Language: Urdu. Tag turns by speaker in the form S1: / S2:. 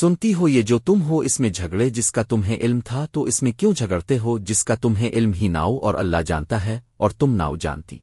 S1: سنتی ہو یہ جو تم ہو اس میں جھگڑے جس کا تمہیں علم تھا تو اس میں کیوں جھگڑتے ہو جس کا تمہیں علم ہی ناؤ اور اللہ جانتا ہے اور تم ناؤ جانتی۔